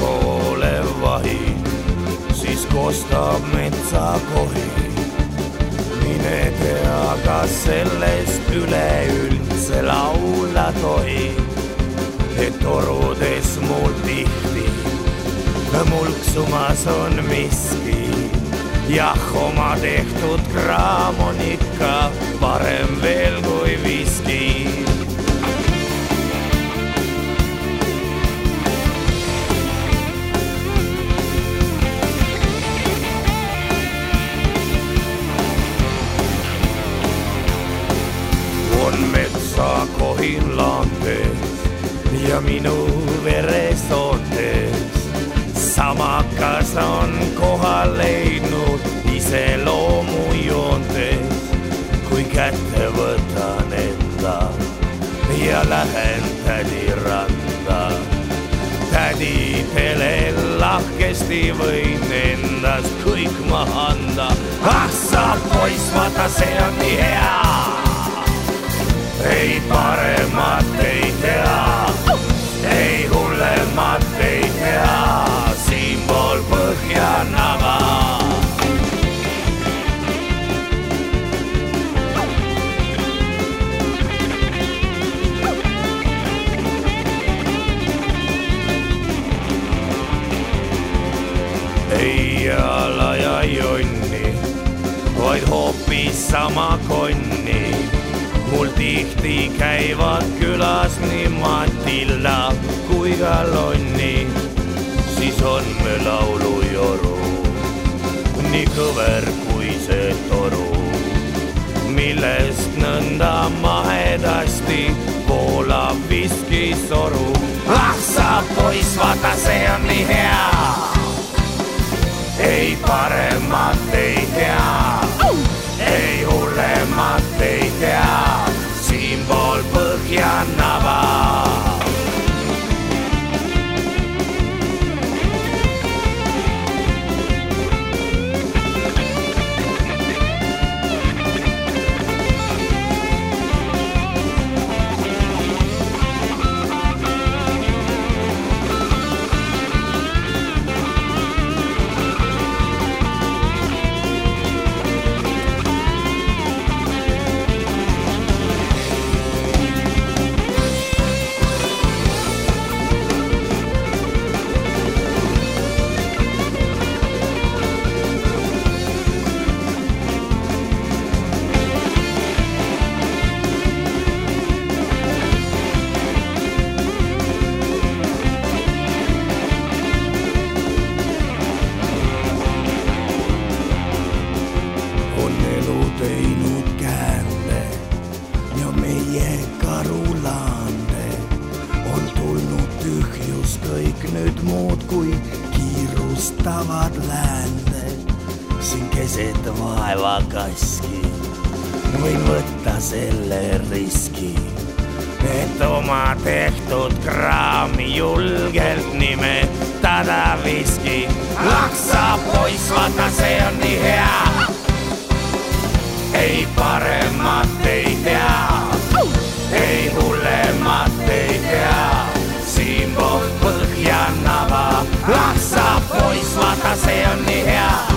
poole vahi, siis kostab metsakohi. mine tea, kas sellest üleüldse laulda tohib, et torudes mul tihti mulksumas on miski jah, oma tehtud kraam on ikka parem veel kui viski. Samakas on kohal leidnud iseloomujoontes, kui kätte võtan enda ja lähen tädi randa. tädidele lahkesti võin endast kõik maha anda. ah sa poiss, vaata, see on nii hea. ei paremat ei tea, ei ala ja jonni, vaid hoopis sama konni. mul tihti käivad külas nii Matilda kui ka Lonni, siis on me laulujoru, nii kõver kui see toru, millest nõnda mahedasti voolab viskisoru. ah sa poiss, vaata, see on nii hea now. Meie karulaande on tulnud tühjus kõik nüüd muud kui kiirustavad läände. siin keset vaevakaski võin võtta selle riski, et oma tehtud kraami julgelt nimetada viski. ah sa poiss, vaata, see on nii hea. Ei paremat ei tea, Millionär.